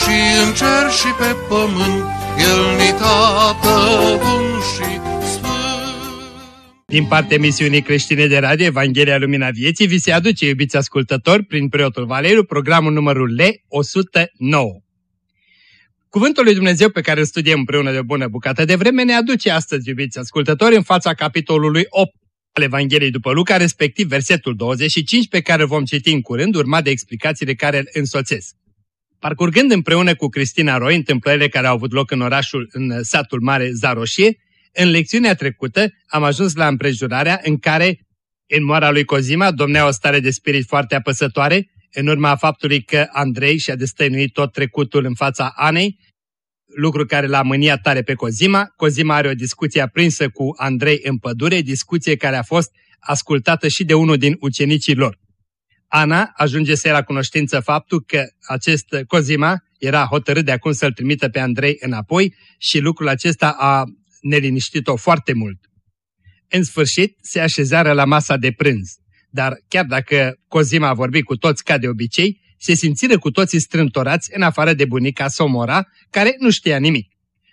și în cer și pe pământ, El ni tată bun și din partea emisiunii creștine de radio Evanghelia Lumina Vieții, vi se aduce, iubiți ascultători, prin preotul Valeriu, programul numărul L109. Cuvântul lui Dumnezeu pe care îl studiem împreună de o bună bucată de vreme ne aduce astăzi, iubiți ascultători, în fața capitolului 8 al Evangheliei după Luca, respectiv versetul 25, pe care îl vom citi în curând, urmat de explicațiile care îl însoțesc. Parcurgând împreună cu Cristina Roy întâmplările care au avut loc în orașul, în satul mare Zaroșie, în lecțiunea trecută am ajuns la împrejurarea în care, în moara lui Cozima, domnea o stare de spirit foarte apăsătoare, în urma faptului că Andrei și-a destăinuit tot trecutul în fața Anei, lucru care l-a mâniat tare pe Cozima. Cozima are o discuție aprinsă cu Andrei în pădure, discuție care a fost ascultată și de unul din ucenicii lor. Ana ajunge să la cunoștință faptul că acest Cozima era hotărât de acum să-l trimită pe Andrei înapoi și lucrul acesta a neliniștit-o foarte mult. În sfârșit, se așezară la masa de prânz, dar chiar dacă Cozima a vorbit cu toți ca de obicei, se simțiră cu toții strâmtorați în afară de bunica Somora, care nu știa nimic.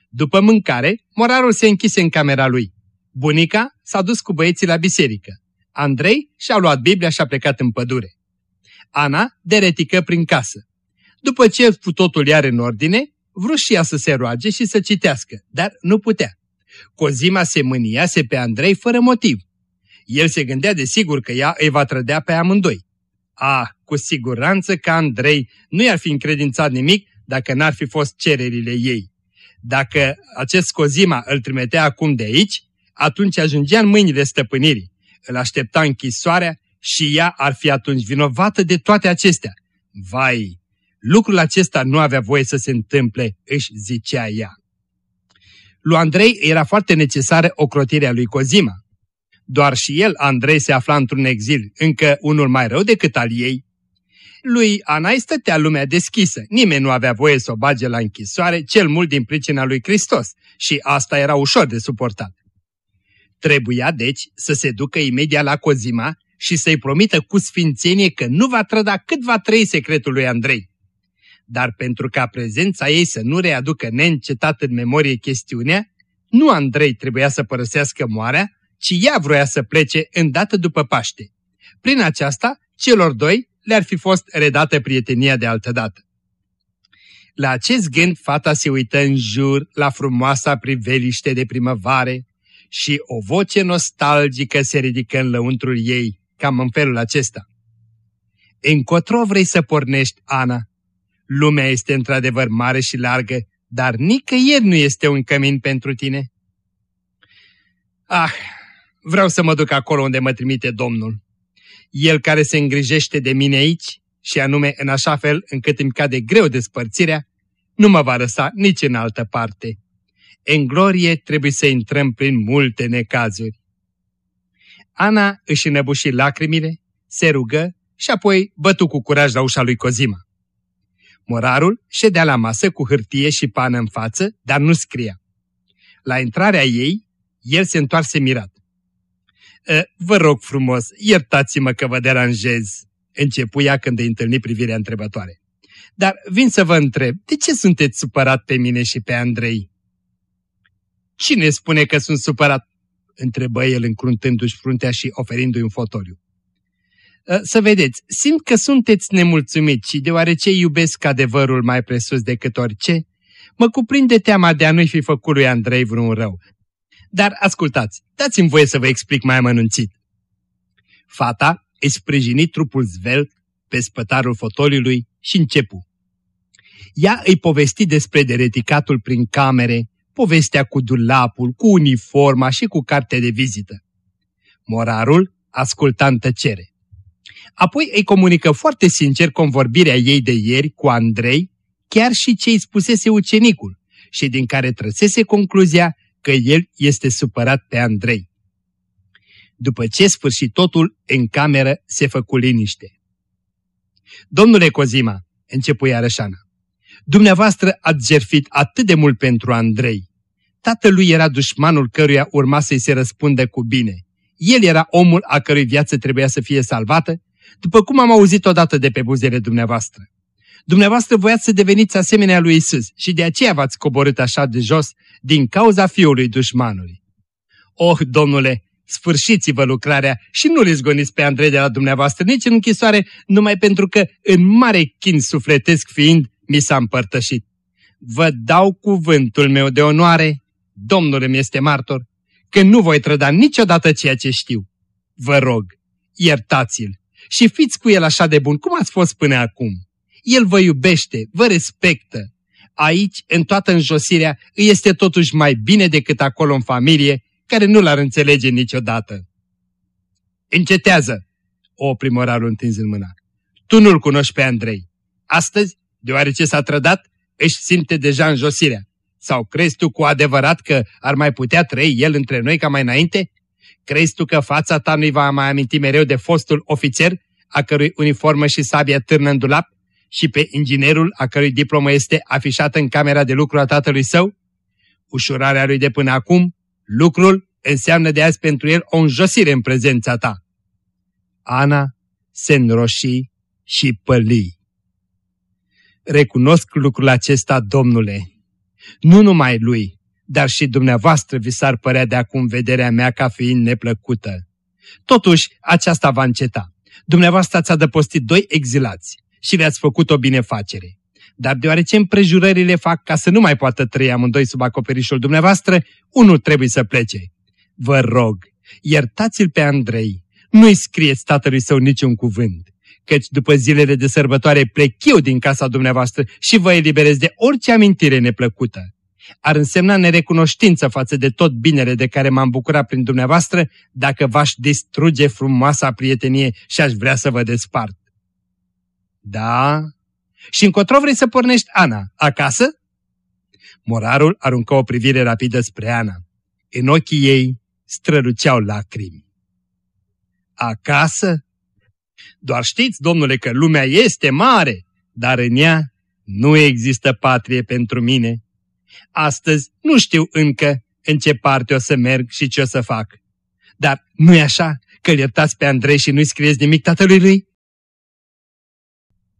După mâncare, morarul se închise în camera lui. Bunica s-a dus cu băieții la biserică. Andrei și-a luat Biblia și a plecat în pădure. Ana deretică prin casă. După ce fu totul iar în ordine, vrut și ea să se roage și să citească, dar nu putea. Cozima se mâniase pe Andrei fără motiv. El se gândea de sigur că ea îi va trădea pe amândoi. Ah, cu siguranță că Andrei nu i-ar fi încredințat nimic dacă n-ar fi fost cererile ei. Dacă acest Cozima îl trimitea acum de aici, atunci ajungea în mâinile stăpânirii. Îl aștepta închisoarea și ea ar fi atunci vinovată de toate acestea. Vai, lucrul acesta nu avea voie să se întâmple, își zicea ea. Lui Andrei era foarte necesară ocrotirea lui Cozima. Doar și el, Andrei, se afla într-un exil, încă unul mai rău decât al ei. Lui Anai stătea lumea deschisă, nimeni nu avea voie să o bage la închisoare, cel mult din pricina lui Hristos, și asta era ușor de suportat. Trebuia, deci, să se ducă imediat la Cozima și să-i promită cu sfințenie că nu va trăda cât va trăi secretul lui Andrei dar pentru ca prezența ei să nu readucă neîncetat în memorie chestiunea, nu Andrei trebuia să părăsească moarea, ci ea vroia să plece îndată după Paște. Prin aceasta, celor doi le-ar fi fost redată prietenia de altădată. La acest gând, fata se uită în jur la frumoasa priveliște de primăvare și o voce nostalgică se ridică în lăuntrul ei, cam în felul acesta. Încotro vrei să pornești, Ana? Lumea este într-adevăr mare și largă, dar nicăieri nu este un cămin pentru tine. Ah, vreau să mă duc acolo unde mă trimite Domnul. El care se îngrijește de mine aici, și anume în așa fel încât îmi cade greu despărțirea, nu mă va lăsa nici în altă parte. În glorie trebuie să intrăm prin multe necazuri. Ana își înăbuși lacrimile, se rugă și apoi bătu cu curaj la ușa lui Cozima. Morarul ședea la masă cu hârtie și pană în față, dar nu scria. La intrarea ei, el se întoarse mirat. E, vă rog frumos, iertați-mă că vă deranjez, începu ea când îi întâlni privirea întrebătoare. Dar vin să vă întreb, de ce sunteți supărat pe mine și pe Andrei? Cine spune că sunt supărat? Întrebă el încruntându-și fruntea și oferindu-i un fotoliu. Ă, să vedeți, simt că sunteți nemulțumiți și deoarece iubesc adevărul mai presus decât orice, mă cuprinde teama de a nu-i fi făcut lui Andrei vreun rău. Dar ascultați, dați-mi voie să vă explic mai amănunțit. Fata îi sprijini trupul zvelt pe spătarul fotoliului și începu. Ea îi povesti despre dereticatul prin camere, povestea cu dulapul, cu uniforma și cu cartea de vizită. Morarul asculta în tăcere. Apoi îi comunică foarte sincer convorbirea ei de ieri cu Andrei, chiar și ce îi spusese ucenicul și din care trăsese concluzia că el este supărat pe Andrei. După ce sfârși totul, în cameră se făcu liniște. Domnule Cozima, începu Iarășana, dumneavoastră ați jerfit atât de mult pentru Andrei. Tatălui era dușmanul căruia urma să-i se răspundă cu bine. El era omul a cărui viață trebuia să fie salvată, după cum am auzit odată de pe buzele dumneavoastră. Dumneavoastră voiați să deveniți asemenea lui Isus și de aceea v-ați coborât așa de jos din cauza fiului dușmanului. Oh, domnule, sfârșiți-vă lucrarea și nu-l izgoniți pe Andrei de la dumneavoastră nici în închisoare, numai pentru că, în mare chin sufletesc fiind, mi s-a împărtășit. Vă dau cuvântul meu de onoare, Domnul mi este martor, că nu voi trăda niciodată ceea ce știu. Vă rog, iertați-l și fiți cu el așa de bun cum ați fost până acum. El vă iubește, vă respectă. Aici, în toată înjosirea, îi este totuși mai bine decât acolo în familie, care nu l-ar înțelege niciodată. Încetează, o primorarul întinzând mâna. Tu nu-l cunoști pe Andrei. Astăzi, deoarece s-a trădat, își simte deja înjosirea. Sau crezi tu cu adevărat că ar mai putea trăi el între noi ca mai înainte? Crezi tu că fața ta nu-i va mai aminti mereu de fostul ofițer, a cărui uniformă și sabia târnă în dulap, și pe inginerul a cărui diplomă este afișată în camera de lucru a tatălui său? Ușurarea lui de până acum, lucrul, înseamnă de azi pentru el o înjosire în prezența ta. Ana se înroși și păli. Recunosc lucrul acesta, domnule. Nu numai lui, dar și dumneavoastră vi s-ar părea de acum vederea mea ca fiind neplăcută. Totuși, aceasta va înceta. Dumneavoastră ați adăpostit doi exilați și le-ați făcut o binefacere. Dar deoarece împrejurările fac ca să nu mai poată trăi amândoi sub acoperișul dumneavoastră, unul trebuie să plece. Vă rog, iertați-l pe Andrei, nu-i scrieți tatălui său niciun cuvânt, căci după zilele de sărbătoare plec eu din casa dumneavoastră și vă eliberez de orice amintire neplăcută. Ar însemna nerecunoștință față de tot binele de care m-am bucurat prin dumneavoastră dacă v-aș distruge frumoasa prietenie și aș vrea să vă despart. Da? Și încotro vrei să pornești, Ana? Acasă? Morarul aruncă o privire rapidă spre Ana. În ochii ei străluceau lacrimi. Acasă? Doar știți, domnule, că lumea este mare, dar în ea nu există patrie pentru mine. Astăzi nu știu încă în ce parte o să merg și ce o să fac. Dar nu-i așa că îl iertați pe Andrei și nu-i scrieți nimic tatălui lui?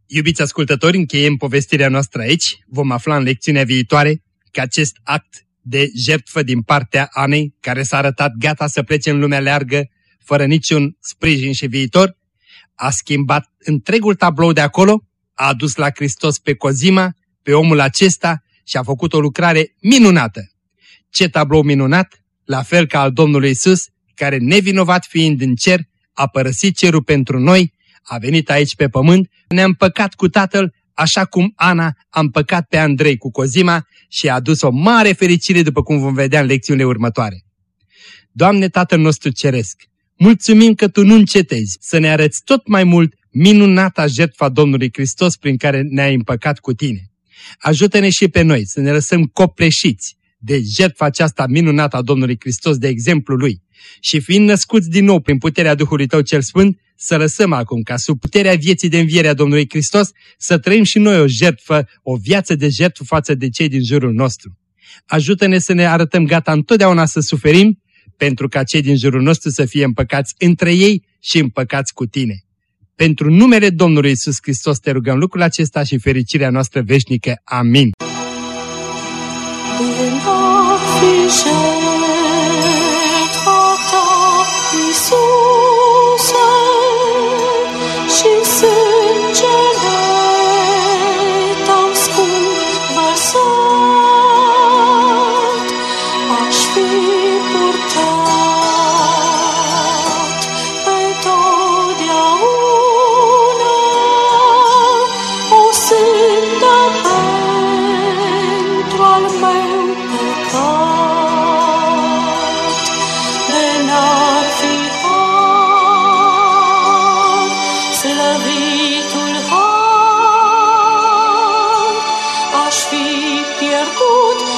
Iubiți ascultători, încheiem povestirea noastră aici. Vom afla în lecțiunea viitoare că acest act de jertfă din partea Anei, care s-a arătat gata să plece în lumea leargă, fără niciun sprijin și viitor, a schimbat întregul tablou de acolo, a adus la Hristos pe Cozima, pe omul acesta și a făcut o lucrare minunată. Ce tablou minunat, la fel ca al Domnului Isus, care nevinovat fiind în cer, a părăsit cerul pentru noi a venit aici pe pământ, ne-a împăcat cu tatăl, așa cum Ana a împăcat pe Andrei cu Cozima și a adus o mare fericire după cum vom vedea în lecțiunile următoare. Doamne Tatăl nostru Ceresc, mulțumim că Tu nu încetezi să ne arăți tot mai mult minunata jertfa Domnului Hristos prin care ne-ai împăcat cu Tine. Ajută-ne și pe noi să ne lăsăm copleșiți de jertfa aceasta minunată a Domnului Hristos, de exemplu Lui. Și fiind născuți din nou prin puterea Duhului Tău cel Sfânt, să lăsăm acum ca sub puterea vieții de înviere a Domnului Hristos să trăim și noi o jertfă, o viață de jertfă față de cei din jurul nostru. Ajută-ne să ne arătăm gata întotdeauna să suferim, pentru ca cei din jurul nostru să fie împăcați între ei și împăcați cu Tine. Pentru numele Domnului Isus Hristos te rugăm lucrul acesta și fericirea noastră veșnică. Amin.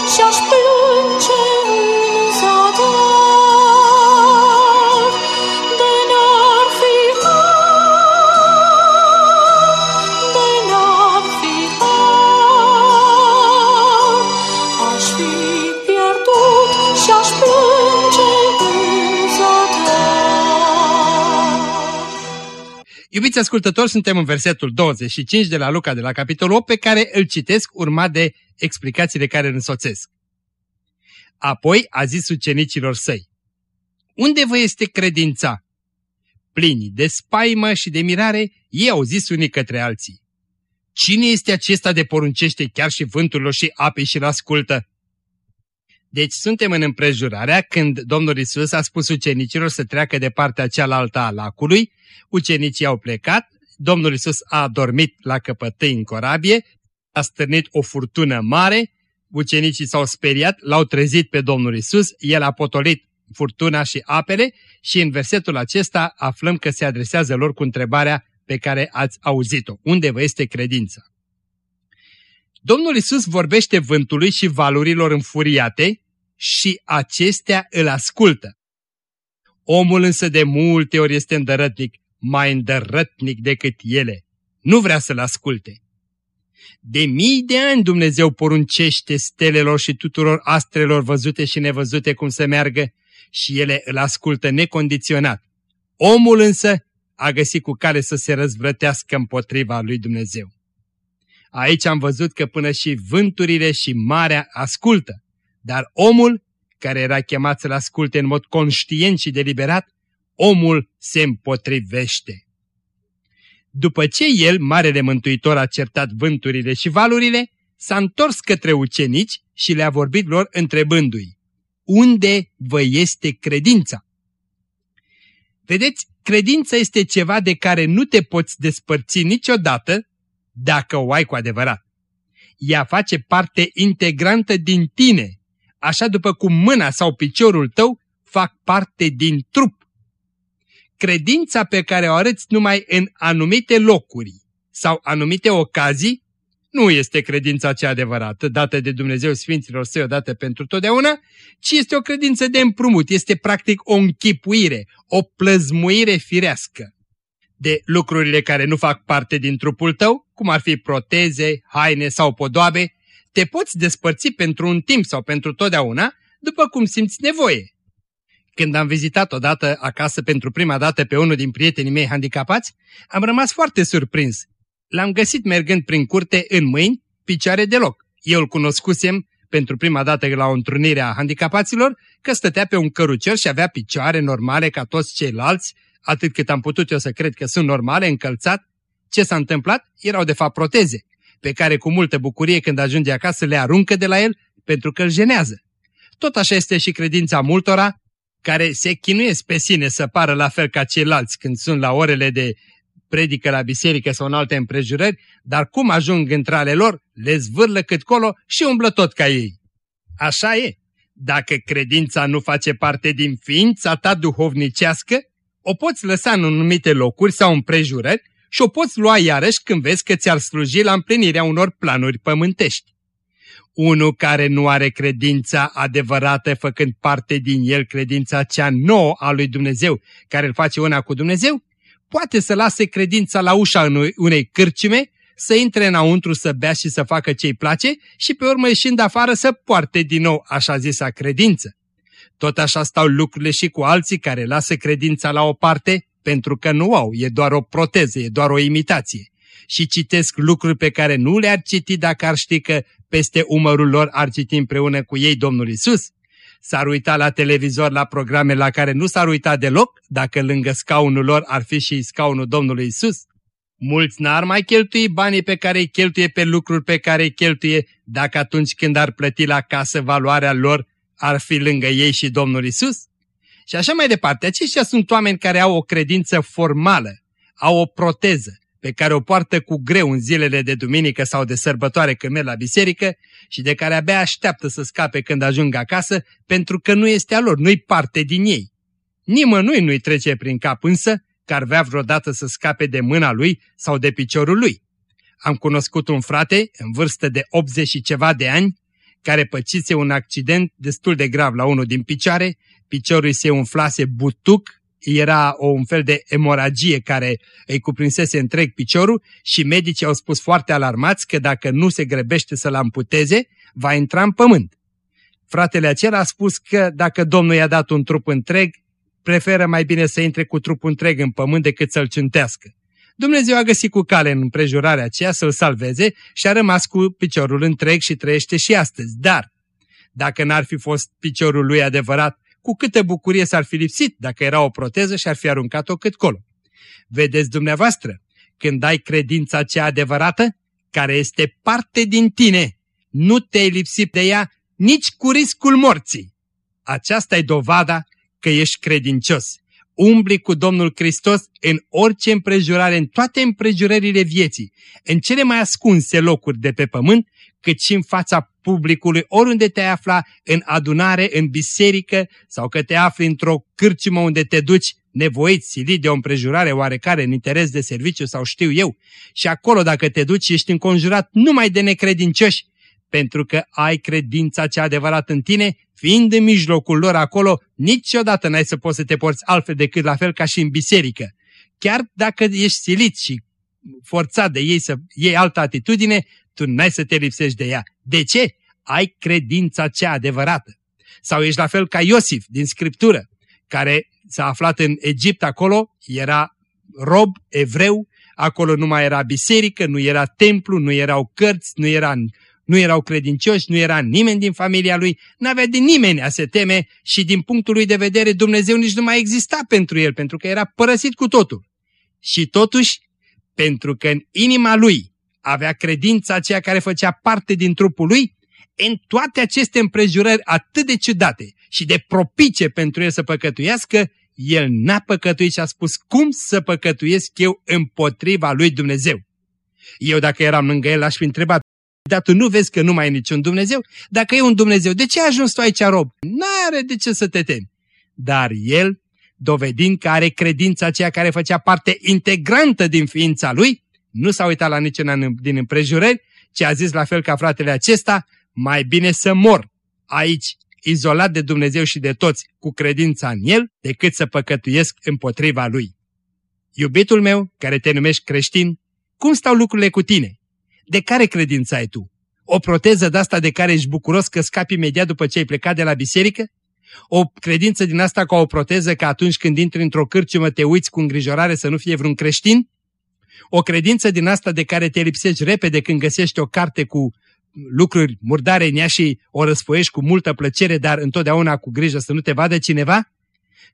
seus Iubiți ascultători, suntem în versetul 25 de la Luca de la capitolul 8 pe care îl citesc urmat de explicațiile care îl însoțesc. Apoi a zis ucenicilor săi, Unde vă este credința? Plini de spaimă și de mirare, ei au zis unii către alții. Cine este acesta de poruncește chiar și vânturilor și apei și-l ascultă? Deci suntem în împrejurarea când Domnul Isus a spus ucenicilor să treacă de partea cealaltă a lacului, ucenicii au plecat, Domnul Isus a dormit la căpătâi în corabie, a stârnit o furtună mare, ucenicii s-au speriat, l-au trezit pe Domnul Isus, el a potolit furtuna și apele și în versetul acesta aflăm că se adresează lor cu întrebarea pe care ați auzit-o. Unde vă este credința? Domnul Isus vorbește vântului și valurilor înfuriate și acestea îl ascultă. Omul însă de multe ori este îndărătnic, mai îndărătnic decât ele. Nu vrea să-l asculte. De mii de ani Dumnezeu poruncește stelelor și tuturor astrelor văzute și nevăzute cum să meargă și ele îl ascultă necondiționat. Omul însă a găsit cu care să se răzvrătească împotriva lui Dumnezeu. Aici am văzut că până și vânturile și marea ascultă, dar omul, care era chemat să-l asculte în mod conștient și deliberat, omul se împotrivește. După ce el, Marele Mântuitor, a certat vânturile și valurile, s-a întors către ucenici și le-a vorbit lor întrebându-i, Unde vă este credința? Vedeți, credința este ceva de care nu te poți despărți niciodată dacă o ai cu adevărat. Ea face parte integrantă din tine, așa după cum mâna sau piciorul tău fac parte din trup. Credința pe care o arăți numai în anumite locuri sau anumite ocazii nu este credința cea adevărată, dată de Dumnezeu Sfinților Săi odată pentru totdeauna, ci este o credință de împrumut, este practic o închipuire, o plăzmuire firească de lucrurile care nu fac parte din trupul tău, cum ar fi proteze, haine sau podoabe, te poți despărți pentru un timp sau pentru totdeauna, după cum simți nevoie. Când am vizitat odată acasă pentru prima dată pe unul din prietenii mei handicapați, am rămas foarte surprins L-am găsit mergând prin curte în mâini, picioare deloc. Eu îl cunoscusem pentru prima dată la o întrunire a handicapaților că stătea pe un cărucior și avea picioare normale ca toți ceilalți, atât cât am putut eu să cred că sunt normale, încălțat. Ce s-a întâmplat? Erau de fapt proteze, pe care cu multă bucurie când ajunge acasă le aruncă de la el pentru că îl jenează. Tot așa este și credința multora care se chinuiesc pe sine să pară la fel ca ceilalți când sunt la orele de predică la biserică sau în alte împrejurări, dar cum ajung între ale lor, le zvârlă cât colo și umblă tot ca ei. Așa e. Dacă credința nu face parte din ființa ta duhovnicească, o poți lăsa în anumite locuri sau împrejurări și o poți lua iarăși când vezi că ți-ar sluji la împlinirea unor planuri pământești. Unul care nu are credința adevărată, făcând parte din el credința cea nouă a lui Dumnezeu, care îl face una cu Dumnezeu, poate să lase credința la ușa unei cârcime, să intre înăuntru să bea și să facă ce-i place și pe urmă ieșind afară să poarte din nou așa zisa credință. Tot așa stau lucrurile și cu alții care lasă credința la o parte pentru că nu au, e doar o proteză, e doar o imitație. Și citesc lucruri pe care nu le-ar citi dacă ar ști că peste umărul lor ar citi împreună cu ei Domnul Isus s-ar uita la televizor la programe la care nu s-ar uita deloc dacă lângă scaunul lor ar fi și scaunul Domnului Isus. Mulți n-ar mai cheltui banii pe care îi cheltuie pe lucruri pe care îi cheltuie dacă atunci când ar plăti la casă valoarea lor ar fi lângă ei și Domnul Isus. Și așa mai departe, aceștia sunt oameni care au o credință formală, au o proteză, pe care o poartă cu greu în zilele de duminică sau de sărbătoare când merg la biserică și de care abia așteaptă să scape când ajung acasă pentru că nu este a lor, nu-i parte din ei. Nimănui nu-i trece prin cap însă că ar vrea vreodată să scape de mâna lui sau de piciorul lui. Am cunoscut un frate în vârstă de 80 și ceva de ani care păcise un accident destul de grav la unul din picioare, piciorul se umflase butuc era o, un fel de emoragie care îi cuprinsese întreg piciorul și medicii au spus foarte alarmați că dacă nu se grăbește să-l amputeze, va intra în pământ. Fratele acela a spus că dacă Domnul i-a dat un trup întreg, preferă mai bine să intre cu trupul întreg în pământ decât să-l cintească. Dumnezeu a găsit cu cale în împrejurarea aceea să-l salveze și a rămas cu piciorul întreg și trăiește și astăzi. Dar, dacă n-ar fi fost piciorul lui adevărat, cu câtă bucurie s-ar fi lipsit dacă era o proteză și ar fi aruncat-o cât colo. Vedeți dumneavoastră, când ai credința cea adevărată, care este parte din tine, nu te-ai lipsit de ea nici cu riscul morții. Aceasta e dovada că ești credincios. Umbli cu Domnul Hristos în orice împrejurare, în toate împrejurările vieții, în cele mai ascunse locuri de pe pământ, cât și în fața publicului, oriunde te afla, în adunare, în biserică sau că te afli într-o cârciumă unde te duci nevoit, silit de o împrejurare oarecare în interes de serviciu sau știu eu. Și acolo dacă te duci ești înconjurat numai de necredincioși, pentru că ai credința cea adevărată în tine, fiind în mijlocul lor acolo, niciodată n-ai să poți să te porți altfel decât la fel ca și în biserică. Chiar dacă ești silit și forțat de ei să iei altă atitudine, tu n-ai să te lipsești de ea. De ce? Ai credința cea adevărată. Sau ești la fel ca Iosif din Scriptură, care s-a aflat în Egipt acolo, era rob, evreu, acolo nu mai era biserică, nu era templu, nu erau cărți, nu, era, nu erau credincioși, nu era nimeni din familia lui, n-avea de nimeni a se teme și din punctul lui de vedere Dumnezeu nici nu mai exista pentru el, pentru că era părăsit cu totul. Și totuși, pentru că în inima lui avea credința aceea care făcea parte din trupul lui, în toate aceste împrejurări atât de ciudate și de propice pentru el să păcătuiască, el n-a păcătuit și a spus cum să păcătuiesc eu împotriva lui Dumnezeu. Eu dacă eram lângă el aș fi întrebat, dar tu nu vezi că nu mai e niciun Dumnezeu? Dacă e un Dumnezeu, de ce ai ajuns tu aici rob? N-are de ce să te temi. Dar el, dovedind că are credința aceea care făcea parte integrantă din ființa lui, nu s-a uitat la niciuna din împrejurări, ci a zis la fel ca fratele acesta, mai bine să mor aici, izolat de Dumnezeu și de toți, cu credința în El, decât să păcătuiesc împotriva Lui. Iubitul meu, care te numești creștin, cum stau lucrurile cu tine? De care credință ai tu? O proteză de asta de care ești bucuros că scapi imediat după ce ai plecat de la biserică? O credință din asta ca o proteză că atunci când intri într-o cârciumă te uiți cu îngrijorare să nu fie vreun creștin? O credință din asta de care te lipsești repede când găsești o carte cu lucruri murdare în ea și o răsfoiești cu multă plăcere, dar întotdeauna cu grijă să nu te vadă cineva?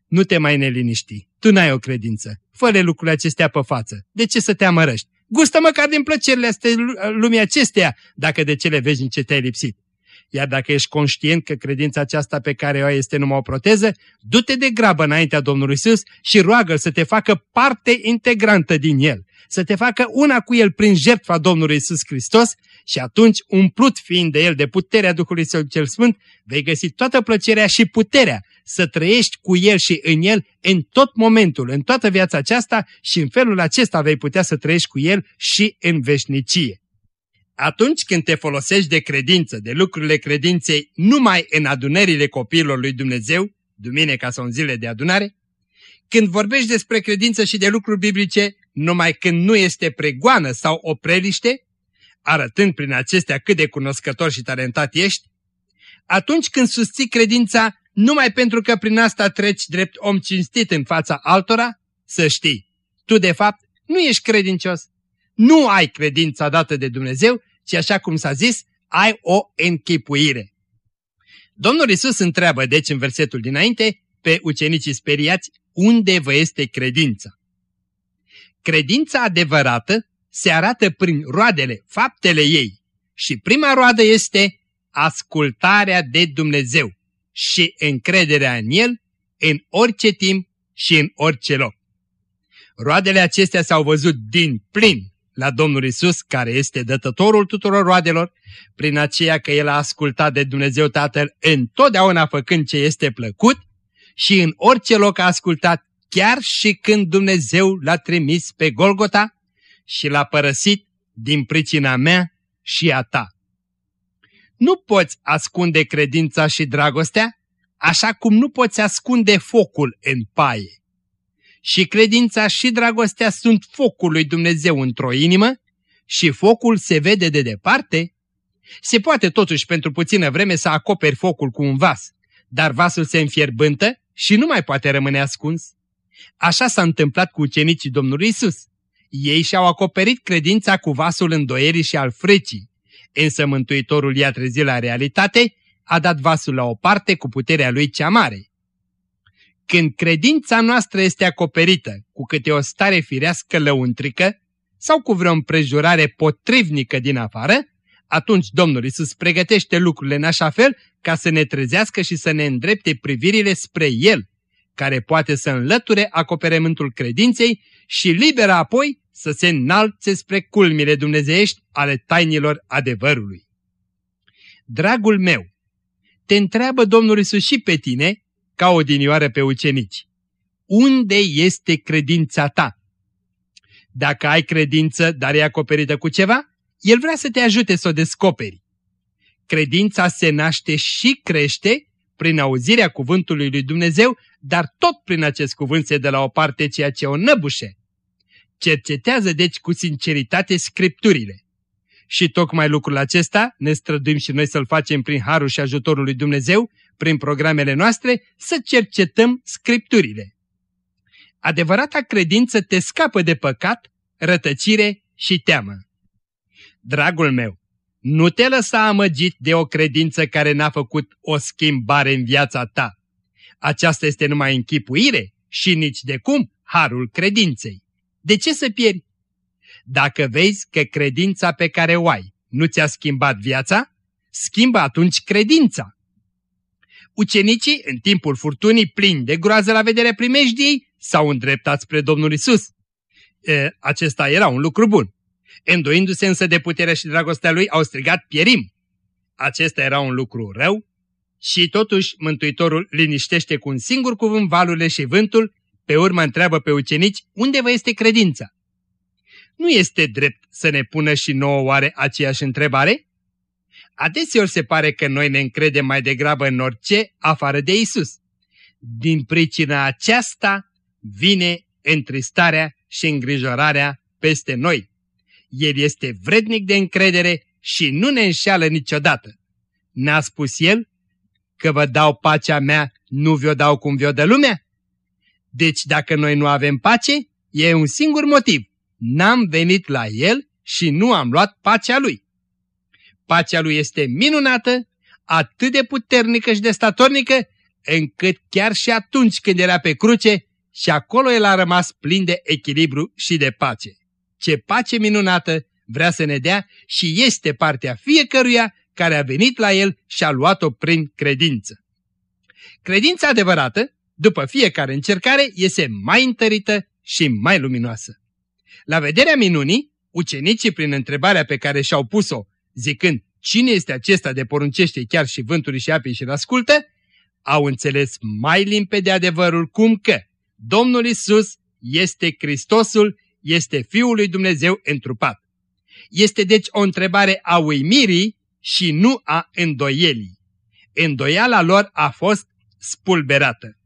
Nu te mai neliniști. Tu n-ai o credință. Fă lucrurile acestea pe față. De ce să te amărăști? Gustă măcar din plăcerile astea lumii acesteia, dacă de cele veșnice te-ai lipsit. Iar dacă ești conștient că credința aceasta pe care o ai este numai o proteză, du-te de grabă înaintea Domnului Isus și roagă să te facă parte integrantă din El, să te facă una cu El prin jertfa Domnului Isus Hristos și atunci, umplut fiind de El de puterea Duhului Său cel Sfânt, vei găsi toată plăcerea și puterea să trăiești cu El și în El în tot momentul, în toată viața aceasta și în felul acesta vei putea să trăiești cu El și în veșnicie. Atunci când te folosești de credință, de lucrurile credinței, numai în adunările copiilor lui Dumnezeu, duminica sau în zile de adunare, când vorbești despre credință și de lucruri biblice, numai când nu este pregoană sau o preliște, arătând prin acestea cât de cunoscător și talentat ești, atunci când susții credința numai pentru că prin asta treci drept om cinstit în fața altora, să știi, tu de fapt nu ești credincios. Nu ai credința dată de Dumnezeu, ci așa cum s-a zis, ai o închipuire. Domnul Isus întreabă, deci, în versetul dinainte, pe ucenicii speriați, unde vă este credința? Credința adevărată se arată prin roadele, faptele ei. Și prima roadă este ascultarea de Dumnezeu și încrederea în El în orice timp și în orice loc. Roadele acestea s-au văzut din plin la Domnul Isus, care este dătătorul tuturor roadelor, prin aceea că El a ascultat de Dumnezeu Tatăl întotdeauna făcând ce este plăcut și în orice loc a ascultat, chiar și când Dumnezeu l-a trimis pe Golgota și l-a părăsit din pricina mea și a ta. Nu poți ascunde credința și dragostea, așa cum nu poți ascunde focul în paie și credința și dragostea sunt focul lui Dumnezeu într-o inimă și focul se vede de departe, se poate totuși pentru puțină vreme să acoperi focul cu un vas, dar vasul se înfierbântă și nu mai poate rămâne ascuns. Așa s-a întâmplat cu ucenicii Domnului Isus. Ei și-au acoperit credința cu vasul îndoierii și al fricii, însă Mântuitorul i-a trezit la realitate, a dat vasul la o parte cu puterea lui cea mare. Când credința noastră este acoperită cu câte o stare firească lăuntrică sau cu vreo împrejurare potrivnică din afară, atunci Domnul Isus pregătește lucrurile în așa fel ca să ne trezească și să ne îndrepte privirile spre El, care poate să înlăture acoperământul credinței și liberă apoi să se înalțe spre culmile dumnezeiești ale tainilor adevărului. Dragul meu, te întreabă Domnul Isus și pe tine, ca o dinioară pe ucenici. Unde este credința ta? Dacă ai credință, dar e acoperită cu ceva, El vrea să te ajute să o descoperi. Credința se naște și crește prin auzirea cuvântului lui Dumnezeu, dar tot prin acest cuvânt se dă la o parte ceea ce o năbușe. Cercetează deci cu sinceritate scripturile. Și tocmai lucrul acesta ne străduim și noi să-l facem prin harul și ajutorul lui Dumnezeu, prin programele noastre, să cercetăm scripturile. Adevărata credință te scapă de păcat, rătăcire și teamă. Dragul meu, nu te lăsa amăgit de o credință care n-a făcut o schimbare în viața ta. Aceasta este numai închipuire și nici de cum harul credinței. De ce să pierzi? Dacă vezi că credința pe care o ai nu ți-a schimbat viața, schimbă atunci credința. Ucenicii, în timpul furtunii plini de groază la vederea primejdiei, s-au îndreptat spre Domnul Isus. E, acesta era un lucru bun. Îndoindu-se însă de puterea și dragostea lui, au strigat pierim. Acesta era un lucru rău și totuși Mântuitorul liniștește cu un singur cuvânt valurile și vântul, pe urmă întreabă pe ucenici unde vă este credința. Nu este drept să ne pună și nouă oare aceeași întrebare? Adeseori se pare că noi ne încredem mai degrabă în orice afară de Isus. Din pricina aceasta vine întristarea și îngrijorarea peste noi. El este vrednic de încredere și nu ne înșeală niciodată. Ne-a spus El că vă dau pacea mea, nu vi-o dau cum vi-o dă lumea? Deci dacă noi nu avem pace, e un singur motiv. N-am venit la El și nu am luat pacea Lui. Pacea Lui este minunată, atât de puternică și de statornică, încât chiar și atunci când era pe cruce, și acolo el a rămas plin de echilibru și de pace. Ce pace minunată vrea să ne dea și este partea fiecăruia care a venit la el și a luat-o prin credință. Credința adevărată, după fiecare încercare, iese mai întărită și mai luminoasă. La vederea minunii, ucenicii, prin întrebarea pe care și-au pus-o, zicând, cine este acesta de poruncește chiar și vântului și apei și ascultă, au înțeles mai limpede adevărul cum că Domnul Isus este Hristosul, este Fiul lui Dumnezeu întrupat. Este deci o întrebare a uimirii și nu a îndoielii. Îndoiala lor a fost spulberată.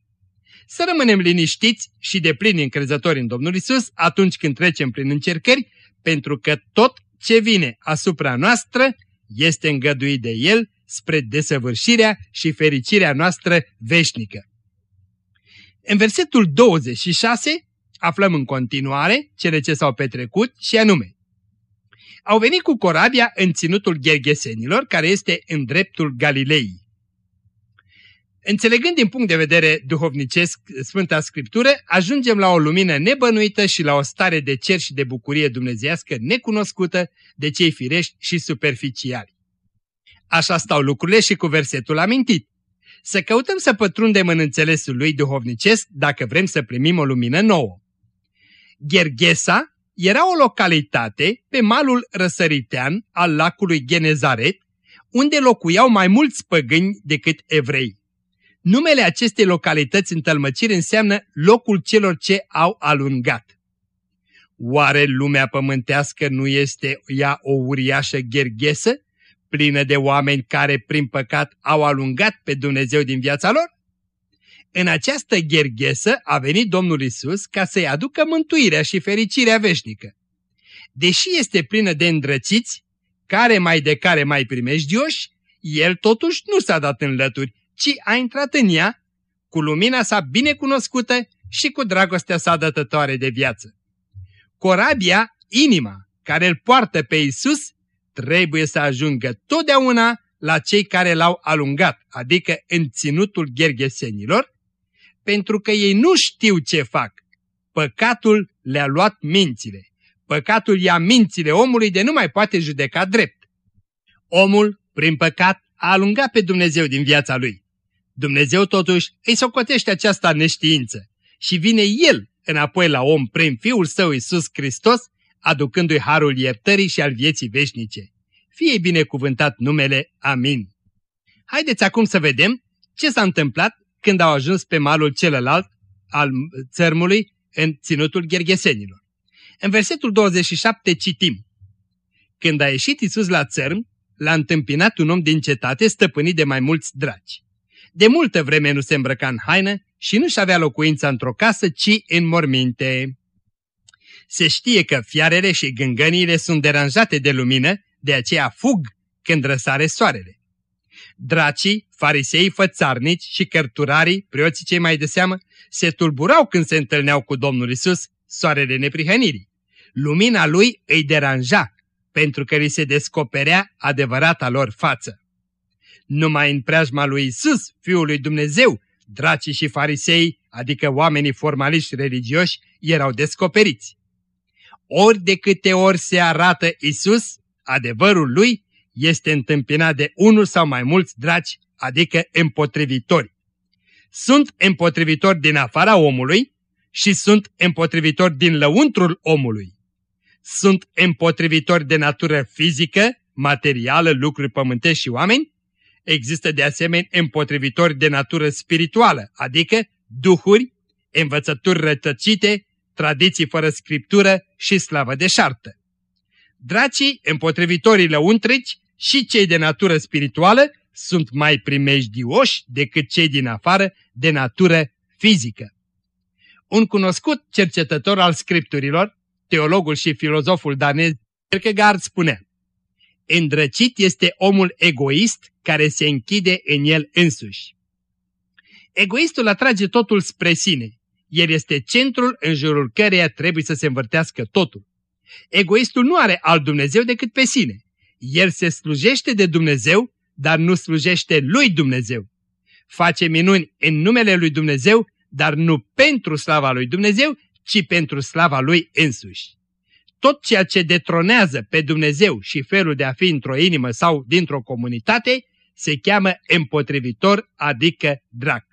Să rămânem liniștiți și de plini încrezători în Domnul Isus atunci când trecem prin încercări, pentru că tot ce vine asupra noastră este îngăduit de El spre desăvârșirea și fericirea noastră veșnică. În versetul 26 aflăm în continuare cele ce s-au petrecut și anume. Au venit cu corabia în ținutul Ghergesenilor, care este în dreptul Galilei. Înțelegând din punct de vedere duhovnicesc Sfânta Scriptură, ajungem la o lumină nebănuită și la o stare de cer și de bucurie dumnezească necunoscută de cei firești și superficiali. Așa stau lucrurile și cu versetul amintit. Să căutăm să pătrundem în înțelesul lui duhovnicesc dacă vrem să primim o lumină nouă. Gherghesa era o localitate pe malul răsăritean al lacului Genezaret, unde locuiau mai mulți păgâni decât evrei. Numele acestei localități în tălmăcire înseamnă locul celor ce au alungat. Oare lumea pământească nu este ea o uriașă gherghesă, plină de oameni care prin păcat au alungat pe Dumnezeu din viața lor? În această gherghesă a venit Domnul Isus ca să-i aducă mântuirea și fericirea veșnică. Deși este plină de îndrățiți, care mai de care mai primejdioși, el totuși nu s-a dat în lături, ci a intrat în ea cu lumina sa binecunoscută și cu dragostea sa dătătoare de viață. corabia, inima, care îl poartă pe Isus, trebuie să ajungă totdeauna la cei care l-au alungat, adică în ținutul gherghesenilor, pentru că ei nu știu ce fac. Păcatul le-a luat mințile. Păcatul ia mințile omului de nu mai poate judeca drept. Omul, prin păcat, a alungat pe Dumnezeu din viața lui. Dumnezeu totuși îi socotește această neștiință și vine El înapoi la om prin Fiul Său Iisus Hristos, aducându-i harul iertării și al vieții veșnice. Fie binecuvântat numele. Amin. Haideți acum să vedem ce s-a întâmplat când au ajuns pe malul celălalt al țărmului în ținutul gherghesenilor. În versetul 27 citim. Când a ieșit Isus la țărm, l-a întâmpinat un om din cetate stăpânit de mai mulți draci. De multă vreme nu se îmbrăca în haină și nu-și avea locuința într-o casă, ci în morminte. Se știe că fiarele și gângăniile sunt deranjate de lumină, de aceea fug când răsare soarele. Dracii, farisei fățarnici și cărturarii, preoții cei mai de seamă, se tulburau când se întâlneau cu Domnul Isus, soarele neprihănirii. Lumina lui îi deranja, pentru că li se descoperea adevărata lor față. Numai în preajma lui Isus, Fiul lui Dumnezeu, dracii și farisei, adică oamenii formaliști religioși, erau descoperiți. Ori de câte ori se arată Isus, adevărul lui este întâmpinat de unul sau mai mulți draci, adică împotrivitori. Sunt împotrivitori din afara omului și sunt împotrivitori din lăuntrul omului. Sunt împotrivitori de natură fizică, materială, lucruri pământești și oameni. Există de asemenea împotrivitori de natură spirituală, adică duhuri, învățături rătăcite, tradiții fără scriptură și slavă de șartă. Dracii, împotrivitorii lăuntrici și cei de natură spirituală sunt mai primejdioși decât cei din afară de natură fizică. Un cunoscut cercetător al scripturilor, teologul și filozoful danez Kierkegaard spunea Îndrăcit este omul egoist care se închide în el însuși. Egoistul atrage totul spre sine. El este centrul în jurul căreia trebuie să se învârtească totul. Egoistul nu are alt Dumnezeu decât pe sine. El se slujește de Dumnezeu, dar nu slujește lui Dumnezeu. Face minuni în numele lui Dumnezeu, dar nu pentru slava lui Dumnezeu, ci pentru slava lui însuși. Tot ceea ce detronează pe Dumnezeu și felul de a fi într-o inimă sau dintr-o comunitate se cheamă împotrivitor, adică drac.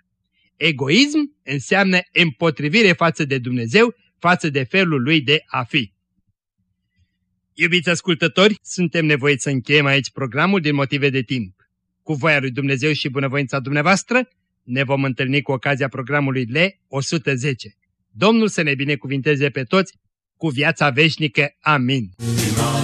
Egoism înseamnă împotrivire față de Dumnezeu, față de felul lui de a fi. Iubiți ascultători, suntem nevoiți să încheiem aici programul din motive de timp. Cu voia lui Dumnezeu și bunăvoința dumneavoastră, ne vom întâlni cu ocazia programului L110. Domnul să ne binecuvinteze pe toți cu viața veșnică. Amin. sufletul